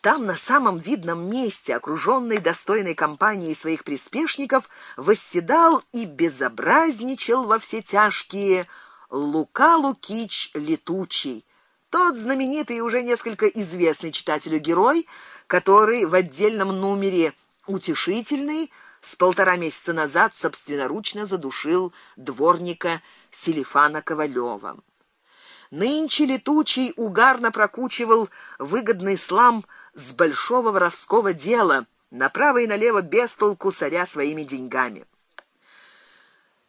Там на самом видном месте, окруженный достойной компанией своих приспешников, восседал и безобразничал во все тяжкие Лука Лукич Летучий, тот знаменитый и уже несколько известный читателю герой, который в отдельном номере утешительный с полтора месяца назад собственноручно задушил дворника Селифана Ковалева. Нынче летучий угарно прокучивал выгодный слам с большого воровского дела, направо и налево без толку соря своими деньгами.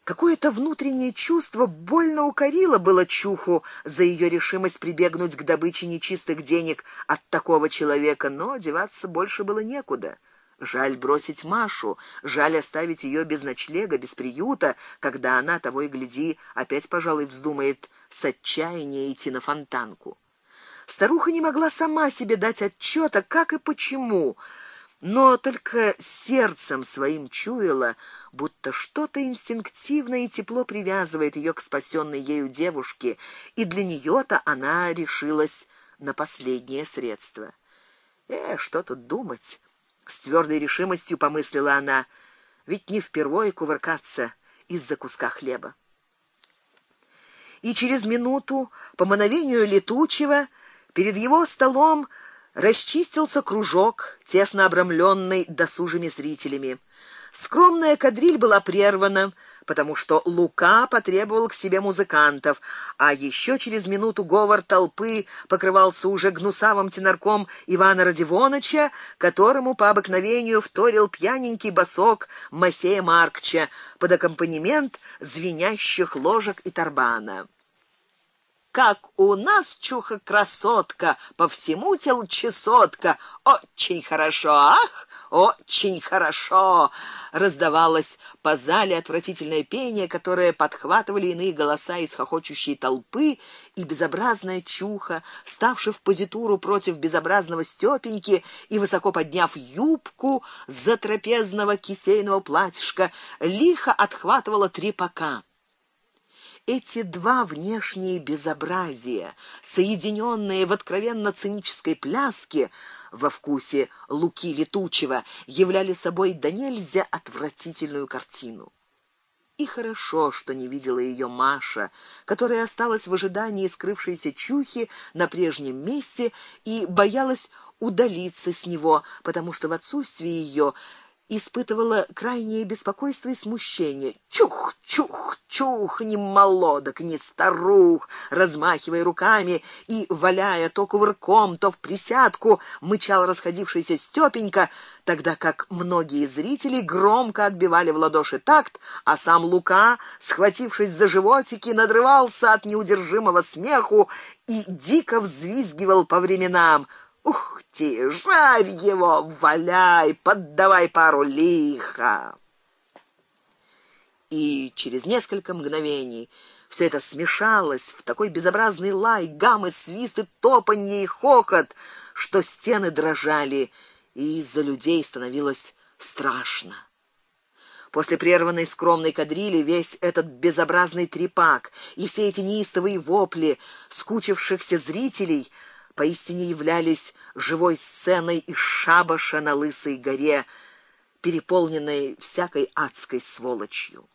Какое-то внутреннее чувство больно укорило было Чуху за ее решимость прибегнуть к добыче нечистых денег от такого человека, но деваться больше было некуда. Жаль бросить Машу, жаль оставить ее без ночлега, без приюта, когда она того и гляди опять, пожалуй, вздумает с отчаяния идти на фонтанку. Старуха не могла сама себе дать отчета, как и почему, но только сердцем своим чуяла, будто что-то инстинктивно и тепло привязывает ее к спасенной ею девушке, и для нее то она решилась на последнее средство. Э, что тут думать? С твердой решимостью помыслила она, ведь не впервые кувыркаться из-за куска хлеба. И через минуту, по мановению летучего, перед его столом расчистился кружок, тесно обрамленный досужими зрителями. Скромная кадриль была прервана, потому что Лука потребовал к себе музыкантов, а еще через минуту говор толпы покрывался уже гнусавым тенорком Ивана Радивоновича, которому по обыкновению вторил пьяненький басок Масея Маркча под аккомпанемент звенящих ложек и тарбана как у нас чуха красотка, по всему телу чесотка. Очень хорошо, ах, очень хорошо. Раздавалось по зале отвратительное пение, которое подхватывали иные голоса из хохочущей толпы, и безобразная чуха, ставшая в позитуру против безобразного Стёпеньки и высоко подняв юбку за трапезного кисейного платьишка, лихо отхватывала три пока эти два внешние безобразия, соединенные в откровенно цинической пляске во вкусе Луки Летучего, являли собой да нельзя отвратительную картину. И хорошо, что не видела ее Маша, которая осталась в ожидании скрывшейся чухи на прежнем месте и боялась удалиться с него, потому что в отсутствие ее испытывала крайнее беспокойство и смущение. Чух, чух, чух, ни молодок, ни старух, размахивая руками и валяя то кувырком, то в присядку, мычал расходившийся Стёпенька, тогда как многие зрители громко отбивали в ладоши такт, а сам Лука, схватившись за животики, надрывался от неудержимого смеху и дико взвизгивал по временам. Ух ты, жарь его, валяй, поддавай пару лиха. И через несколько мгновений все это смешалось в такой безобразный лай, гаммы, свисты, топанье и хохот, что стены дрожали, и за людей становилось страшно. После прерванной скромной кадрили весь этот безобразный трепак и все эти неистовые вопли скучившихся зрителей — поистине являлись живой сценой из шабаша на лысой горе, переполненной всякой адской сволочью.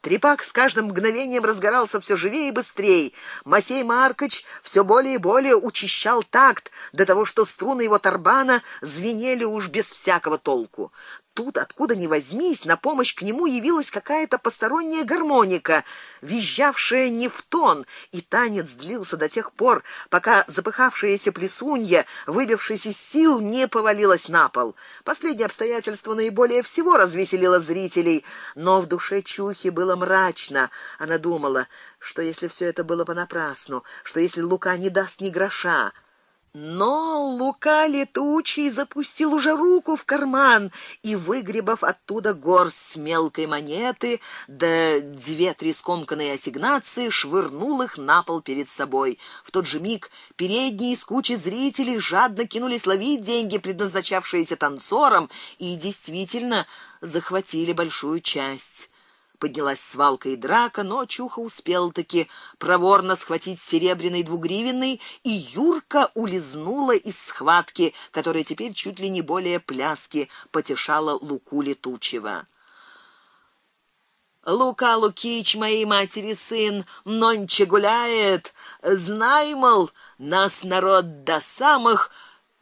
Трепак с каждым мгновением разгорался все живее и быстрее. Масей Маркоч все более и более учащал такт до того, что струны его тарбана звенели уж без всякого толку тут, откуда ни возьмись, на помощь к нему явилась какая-то посторонняя гармоника, визжавшая не в тон, и танец длился до тех пор, пока запыхавшаяся плесунья, выбившись из сил, не повалилась на пол. Последнее обстоятельство наиболее всего развеселило зрителей, но в душе Чухи было мрачно. Она думала, что если все это было понапрасну, что если Лука не даст ни гроша, но Лука летучий запустил уже руку в карман и, выгребав оттуда горсть мелкой монеты да две-три скомканные ассигнации, швырнул их на пол перед собой. В тот же миг передние из кучи зрителей жадно кинулись ловить деньги, предназначавшиеся танцорам, и действительно захватили большую часть. Поднялась свалка и драка, но Чуха успел таки проворно схватить серебряный двугривенный, и Юрка улизнула из схватки, которая теперь чуть ли не более пляски потешала Луку летучего. Лука Лукич, моей матери сын, нонче гуляет, знай, мол, нас народ до самых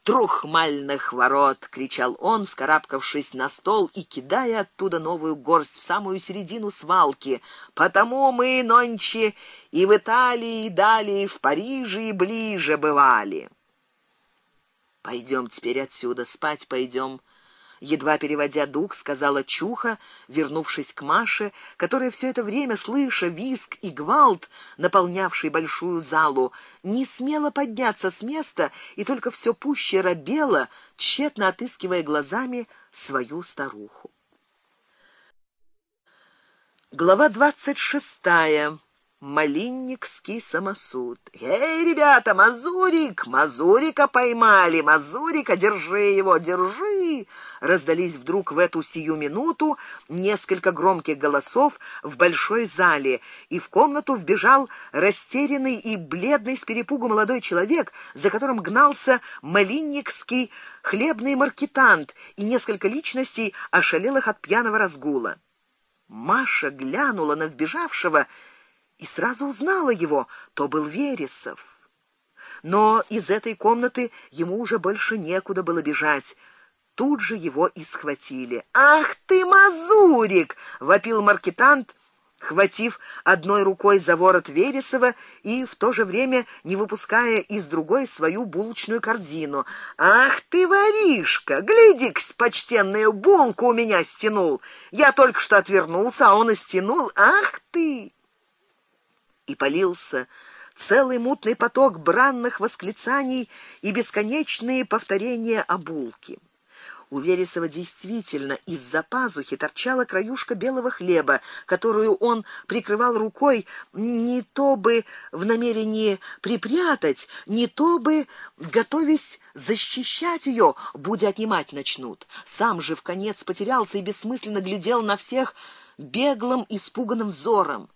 трухмальных ворот!» — кричал он, вскарабкавшись на стол и кидая оттуда новую горсть в самую середину свалки. «Потому мы нонче и в Италии, и далее, и в Париже, и ближе бывали». «Пойдем теперь отсюда, спать пойдем», едва переводя дух, сказала Чуха, вернувшись к Маше, которая все это время, слыша визг и гвалт, наполнявший большую залу, не смела подняться с места и только все пуще робела, тщетно отыскивая глазами свою старуху. Глава двадцать шестая. Малинникский самосуд. «Эй, ребята, Мазурик! Мазурика поймали! Мазурика, держи его, держи!» Раздались вдруг в эту сию минуту несколько громких голосов в большой зале, и в комнату вбежал растерянный и бледный с перепугу молодой человек, за которым гнался Малинникский хлебный маркетант и несколько личностей, ошалелых от пьяного разгула. Маша глянула на вбежавшего и сразу узнала его, то был Вересов. Но из этой комнаты ему уже больше некуда было бежать. Тут же его и схватили. «Ах ты, мазурик!» — вопил маркетант, хватив одной рукой за ворот Вересова и в то же время не выпуская из другой свою булочную корзину. «Ах ты, воришка! Гляди-ка, почтенную булку у меня стянул! Я только что отвернулся, а он и стянул. Ах ты!» И полился целый мутный поток бранных восклицаний и бесконечные повторения обулки. У Вересова действительно из-за пазухи торчала краюшка белого хлеба, которую он прикрывал рукой не то бы в намерении припрятать, не то бы готовясь защищать ее, будя отнимать начнут. Сам же в конец потерялся и бессмысленно глядел на всех беглым испуганным взором.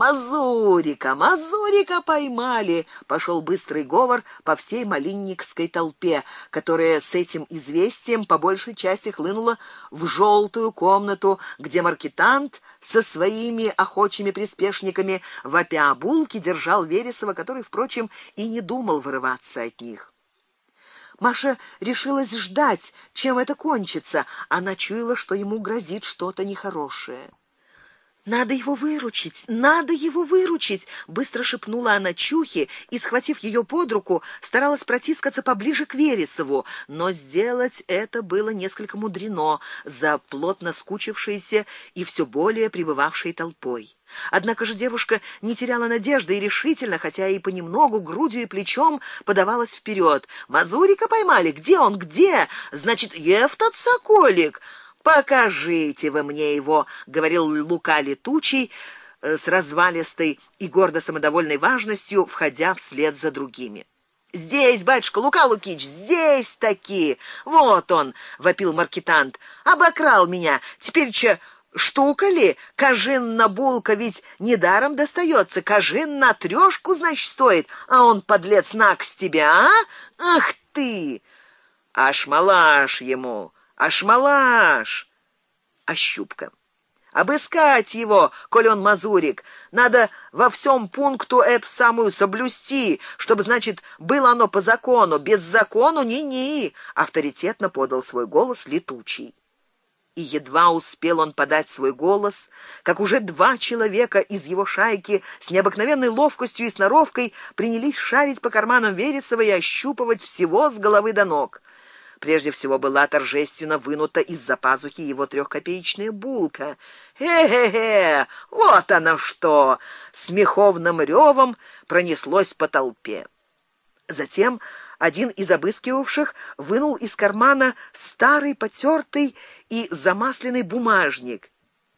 Мазурика, Мазурика поймали, пошел быстрый говор по всей малинникской толпе, которая с этим известием по большей части хлынула в желтую комнату, где маркетант со своими охочими приспешниками вопя булки держал Вересова, который, впрочем, и не думал вырываться от них. Маша решилась ждать, чем это кончится. Она чуяла, что ему грозит что-то нехорошее. Надо его выручить, надо его выручить, быстро шепнула она Чухе и, схватив ее под руку, старалась протискаться поближе к Вересову, но сделать это было несколько мудрено за плотно скучившейся и все более прибывавшей толпой. Однако же девушка не теряла надежды и решительно, хотя и понемногу грудью и плечом подавалась вперед. «Мазурика поймали? Где он? Где? Значит, Евтот Соколик!» «Покажите вы мне его», — говорил Лука Летучий э, с развалистой и гордо самодовольной важностью, входя вслед за другими. «Здесь, батюшка, Лука Лукич, здесь таки! Вот он!» — вопил маркетант. «Обокрал меня! Теперь че, штука ли? Кожинна булка ведь недаром достается. Кожин на трешку, значит, стоит. А он, подлец, накс тебя, а? Ах ты! Аж малаш ему!» Ашмалаш! Ощупка. Обыскать его, коль он мазурик. Надо во всем пункту эту самую соблюсти, чтобы, значит, было оно по закону. Без закону ни-ни, авторитетно подал свой голос летучий. И едва успел он подать свой голос, как уже два человека из его шайки с необыкновенной ловкостью и сноровкой принялись шарить по карманам Вересова и ощупывать всего с головы до ног. Прежде всего была торжественно вынута из-за пазухи его трехкопеечная булка. «Хе-хе-хе! Вот оно что!» С меховным ревом пронеслось по толпе. Затем один из обыскивавших вынул из кармана старый потертый и замасленный бумажник.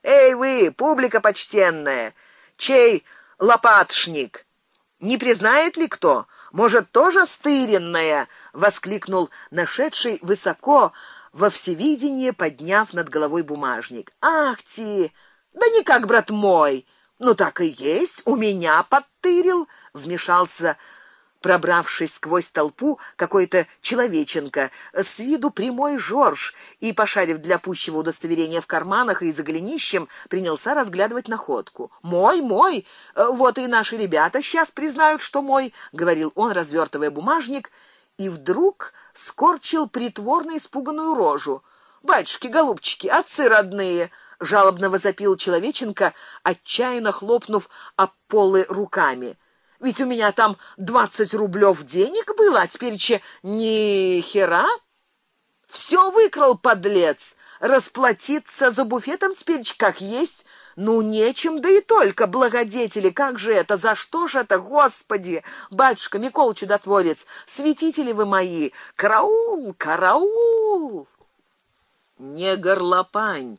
«Эй вы, публика почтенная! Чей лопатшник? Не признает ли кто? Может, тоже стыренная?» — воскликнул нашедший высоко во всевидение, подняв над головой бумажник. «Ах ти! Да никак, брат мой. Ну так и есть, у меня подтырил, вмешался пробравшись сквозь толпу какой-то человеченко, с виду прямой Жорж, и, пошарив для пущего удостоверения в карманах и за голенищем, принялся разглядывать находку. «Мой, мой! Э, вот и наши ребята сейчас признают, что мой», — говорил он, развертывая бумажник, и вдруг скорчил притворно испуганную рожу. «Батюшки, голубчики, отцы родные!» — жалобно возопил человеченко, отчаянно хлопнув об полы руками. Ведь у меня там двадцать рублев денег было, а теперь че ни хера. Все выкрал, подлец. Расплатиться за буфетом теперь как есть. Ну, нечем, да и только, благодетели, как же это, за что же это, Господи? Батюшка Микол Чудотворец, святители вы мои, караул, караул! Не горлопань,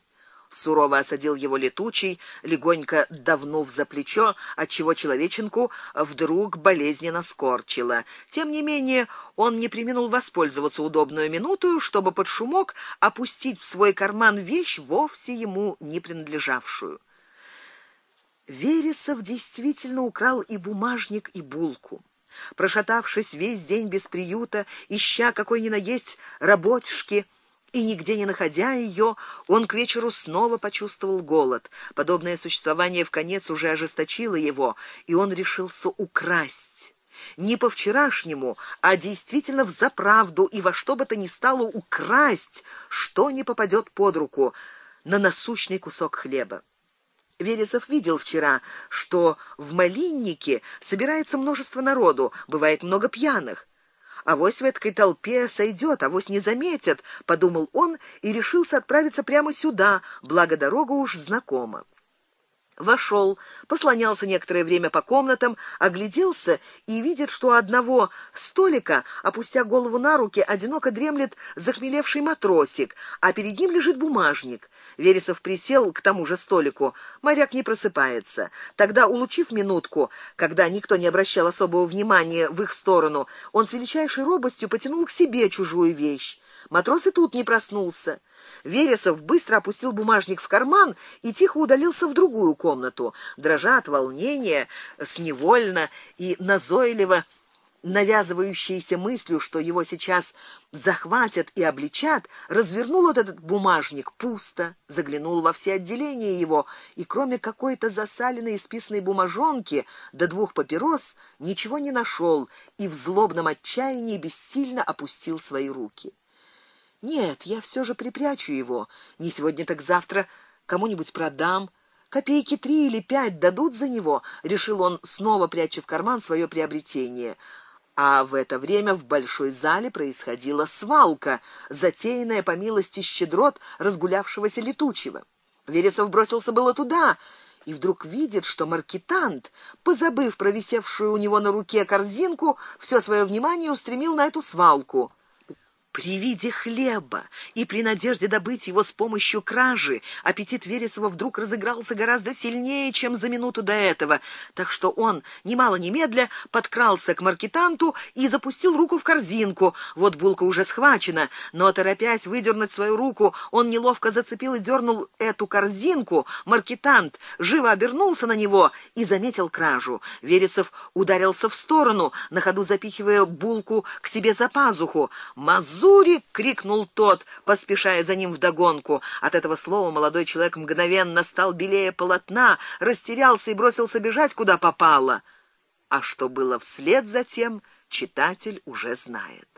сурово осадил его летучий, легонько давнув за плечо, отчего человеченку вдруг болезненно скорчило. Тем не менее, он не преминул воспользоваться удобную минуту, чтобы под шумок опустить в свой карман вещь, вовсе ему не принадлежавшую. Вересов действительно украл и бумажник, и булку. Прошатавшись весь день без приюта, ища какой ни на есть работешки, и нигде не находя ее, он к вечеру снова почувствовал голод. Подобное существование в конец уже ожесточило его, и он решился украсть. Не по-вчерашнему, а действительно в заправду и во что бы то ни стало украсть, что не попадет под руку, на насущный кусок хлеба. Вересов видел вчера, что в малиннике собирается множество народу, бывает много пьяных. Авось в этой толпе сойдет, авось не заметят, подумал он и решился отправиться прямо сюда, благо дорога уж знакома. Вошел, послонялся некоторое время по комнатам, огляделся и видит, что у одного столика, опустя голову на руки, одиноко дремлет захмелевший матросик, а перед ним лежит бумажник. Вересов присел к тому же столику. Моряк не просыпается. Тогда, улучив минутку, когда никто не обращал особого внимания в их сторону, он с величайшей робостью потянул к себе чужую вещь. Матрос и тут не проснулся. Вересов быстро опустил бумажник в карман и тихо удалился в другую комнату, дрожа от волнения, с невольно и назойливо навязывающейся мыслью, что его сейчас захватят и обличат, развернул этот бумажник пусто, заглянул во все отделения его и кроме какой-то засаленной списанной бумажонки до двух папирос ничего не нашел и в злобном отчаянии бессильно опустил свои руки. Нет, я все же припрячу его. Не сегодня, так завтра кому-нибудь продам. Копейки три или пять дадут за него, решил он, снова пряча в карман свое приобретение. А в это время в большой зале происходила свалка, затеянная по милости щедрот разгулявшегося летучего. Вересов бросился было туда, и вдруг видит, что маркетант, позабыв про висевшую у него на руке корзинку, все свое внимание устремил на эту свалку. При виде хлеба и при надежде добыть его с помощью кражи аппетит Вересова вдруг разыгрался гораздо сильнее, чем за минуту до этого, так что он, немало немедля, подкрался к маркетанту и запустил руку в корзинку. Вот булка уже схвачена, но, торопясь выдернуть свою руку, он неловко зацепил и дернул эту корзинку. Маркетант живо обернулся на него и заметил кражу. Вересов ударился в сторону, на ходу запихивая булку к себе за пазуху. «Мазу!» Зури!» — крикнул тот, поспешая за ним вдогонку. От этого слова молодой человек мгновенно стал белее полотна, растерялся и бросился бежать, куда попало. А что было вслед за тем, читатель уже знает.